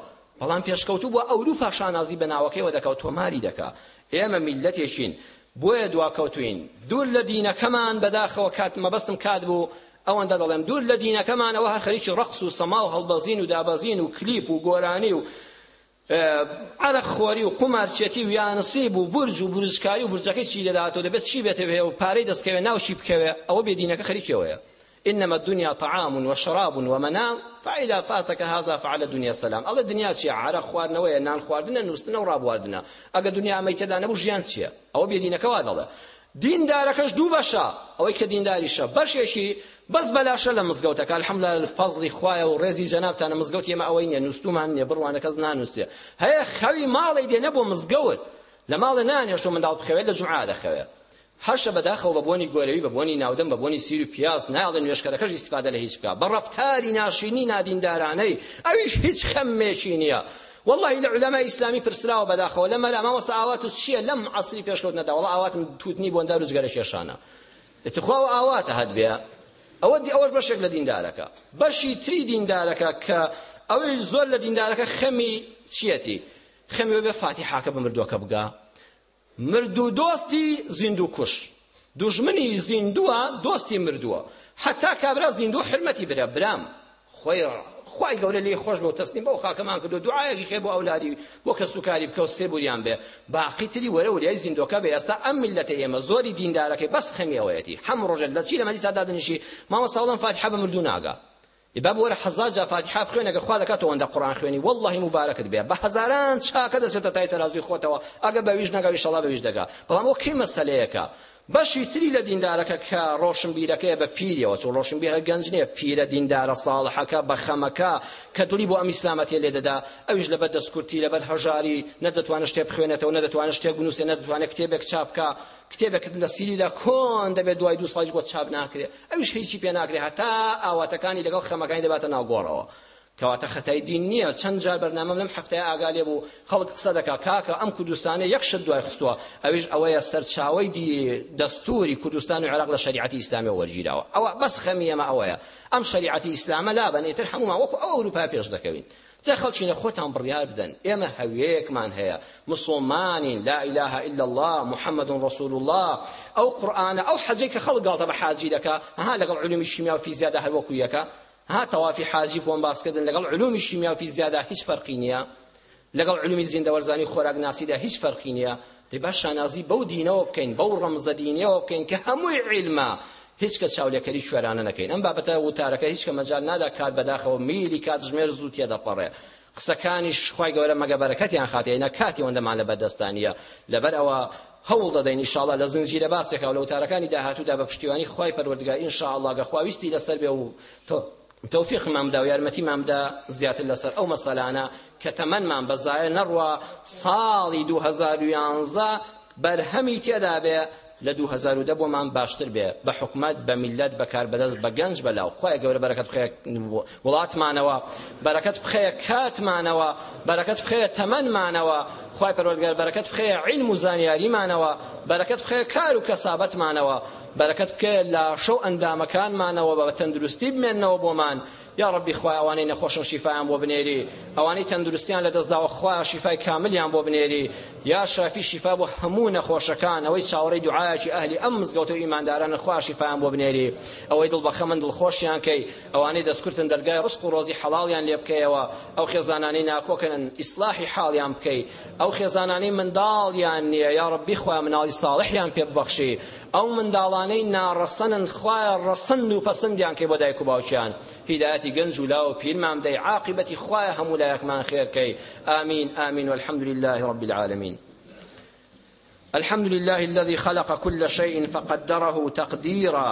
بەڵام پێشکەوتوو بۆ ئەوروپا شانازی بە ناوەکەیەوە دەکەوت تۆماری دەکا ئێمە میلەتێکین بۆیە دواکەوتوین دوور لە دینەکەمان بەداخەوە کات مەبەستم کات بوو ئەوەندە دەڵێم دوور لە دینەکەمانەوە هەر خەریکی ڕەقس و سەما و هەڵبەزین و دابەزین و کلیپ و گۆرانی و عرق خۆری و قمارچێتی و یانسیب و برج و برجکاری و برجەکەی چی دەداتەوە دەبێت چی بێتەوە و پارەی دەستکەوێ ناو چی بکەوێ ئەوە بێدینەکە خەریکەوەیە إنما الدنيا طعام وشراب ومنام فإذا فاتك هذا فعلى دنيا السلام الله دنيا چيا عرق خواردنا ويا نان خواردنا نوستنا وراب واردنا أقا دنيا أميت دانا بجيان چيا أو بيدينك وادله دين داركش دو بشا أو إيك دين داريشا برشيشي بس بلاشە لە مزگەوتەکە الحملە فەزلی خوایە و ڕێزی جەنابتانە مزگەوت ئێمە ئەوەی نیە نووسمان نیە بڕوانە کەس نانووسێ هەیە خەوی ماڵی دێنە بۆ مزگەوت لە ماڵە نانێشتۆ منداڵ بخەوێت لە جوعا دەخەوێت هەر شە بەداخەوە بە بۆنی گۆرەوی بە بۆنی ناودەم بە بۆنی سیر و پیاز ناڵێن وێشکەرەکەش استفادە لە هیچ بکە بە ڕەفتاری ناشینی نادیندارانەی ئەویش هیچ خەممێکی نییە والله لە علماء ئیسلامی پرسراوە بەداخەوە لەمە لە ماوەسە ئاوات چییە لەم عسری پێشکەوتنەدا وڵا ئاواتم توتنی بۆندار وزگەرە شێشانە اتخواوە ئاواتە هەدبێ ئەوە دی ئەوەش بەشێک لە دیندارەکە بەشی تری دیندارەکە کە ئەوەی زۆر لە دیندارەکە خەمی چیەتی خەمی بێ فاتیحاکە بمردووەکە بگا مرد و دۆستی زیندوو کوش دوژمنی زیندووە دۆستی مردووە حتا کابرا زیندوو حرمەتی برە برام خۆی خی گەورە لێ خۆش بە و تەستنی بەو خاکەمان کردو دوعاەکی خێ بۆ ئەولاری بۆ کەسوکاری بکە و سێ بوریان بێ باقی تری وەرە وریای زیندۆکە بە ئێستا ئەم میلەتە ئێمە زۆری دیندارەکەی بەس خەمیەوەیەتی هەم ڕۆژێت لە چی لە مەدی سادادنیشی مامە ساڵم فاتحە بە مردوو ناگات ئباب وەرە حەزاجا فاتحا بخوێنەگە خوا دەکاتەوە ئەندە قورآن خوێنی واللهی مبارەکت بێ بە هەزاران چاکە دەچێتە تای تەرازوی خۆتەوە ئەگە بەویش نەگەوی شەڵا بەویش دەگا بەڵام ئەو کەی مەسەلەیەکە بەشی تری لە دیندارەکە کە ڕۆشنبیرەکەی بە پیرەوە چۆ ڕۆشنبیرە گەنج نییە پیرە دیندارە ساڵحەکە بە خەمەکە کە دڵی بۆ ئەم ئیسلامەتی لێدەدا ئەوش لەبەر دەستکورتی لەبەر هەژاری نەدەتوانە شتێ بخوێنێتەوە نەدەتوانە شتێ گونووسێ نەدەتوانێت کتێبێک چاپکە کتێبێکت لە سیریدا کۆن دەبێت دوای دو ساڵیش بۆ چاپ ناکرێت ئەوش هیچی پێ ناکرێت هەتا ئاواتەکانی لەگەڵ خەمەکانی دەباتە ناوگۆڕەوە کەواتە خەتای دین نییە چەند جار بەرنامەم لەم هەفتەیە ئاگالێ بوو خەڵک قسە دەکا کاکە ئەم کوردستانە یەک شت دوای خستووە ئەویش ئەوەیە سەرچاوی دەستوری کوردستان و عێراق لە شریعەتی ئیسلامی وەرگیراوە ئەوە بەس خەمیەمە ئەوەیە ئەم شریعەتی ئیسلامە لابن ئێتر هەمومان وەکو ئەو ئەوروپا پێش دەکەوین تێ خەڵچینە خۆتان بڕیار بدەن ئێمە هەویەیەکمان هەیە مسلمانین لا إله إلا الله محمد رسول الله ئەو قورآانە ئەو حەجەی کە خەڵک گاڵتە بە حاجی دەکە هەها لەگەڵ علومی شیمیا و فیزیادا هەر وەکو یەکە ها تەوافی حاجی بۆم باسکردن لەگەڵ علومی شیمیا و فیزیادا هیچ فەرقی نییە لەگەڵ علومی زیندەوەرزانی خۆراکناسیدا هیچ فەرقی نییە دەی باش شانازی بەو دینەوە بکەین بەو ڕەمزە دینیەوە بکەین کە هەمووی عیلمە هیچ کە چاولەکەری شوێرانە نەکەین ئەم بابەتە وتارەکە هیچ کە مەجال نادا کات بەداخەوە میلی کاتژمێر زوو تێدەپەڕێ قسەکانی شخوای گەورە مەگەبەرەکەتیان خاتێنە کاتی ئەوەندەمان لە بەردەستانیە لەبەر ئەوە هەوڵ دەدەین ئینشاءڵا لە زنجیرە باسێکەوە لە وتارەکانی داهاتوودا بە پشتیوانی خی پەروەردگا ئینشاءڵا گە خواویستی لەسەر بێ و تۆ تەوفیق مامدا و یارمەتی مامدا زیاتر لەسەر ئەو مەسەلانە کە تەمەنمان بەزایە نەڕوە ساڵی 2011 بەرهەمی تێدا بێ لە 2010 بۆمان باشتر بێ بە حکومت بە میلەت بەکار بەدەست بە گەنج بەلاو خۆی گەورە بەرەکەت بخەیە وڵاتمانەوە بەرەکەت بخەیە کاتمانەوە بەرەکەت بخەیە تەمەنمانەوە خی پەروەردگار بەرەکەت بخەیە عین و زانیاریمانەوە بەرەکەت بخەیە کار و کەسابەتمانەوە بەرەکەت بکە لە شەو ئەندامەکانمانەوە بە تەندروستی بمێننەوە بۆمان یا ڕبی خوای ئەوانەی نەخۆشن شیفایان بۆ بنێری ئەوانەی تەندروستیان لە دەستداوە خوا شیفای کاملیان بۆ بنێری یا شافی شیفا بۆ هەموو نەخۆشەکان ئەوەی چاوەڕێی دوعاەکی ئەهلی ئەم مزگەوت و ئیماندارانە خوا شیفایان بۆ بنێری ئەوەی دڵبەخە من دڵخۆشیان کەی ئەوانەی دەستکردن دەرگای ڕسق و ڕۆزی حەڵاڵیان لێ بکەیەوە ئەو خێزانانەی ناکۆکەن ئیسلاحی حاڵیان بکەی ئەو خێزانانەی منداڵیان نییە یا ڕبی خوای مناڵی ساڵحیان پێ ببەخشی ئەو منداڵانەی ناڕەسەنن خوای ڕەسەند و پەسەندیان کێ بۆ دایک و باوچیان هیدایەتی گەنج و لاو و پیرمان بدەی عاقبەتی خوای هەموو لایەکمان خێرکەی ئامین ئامین والحمد لله رب العالمين الحمد لله الذي خلق كل شيء فقدره تقديرا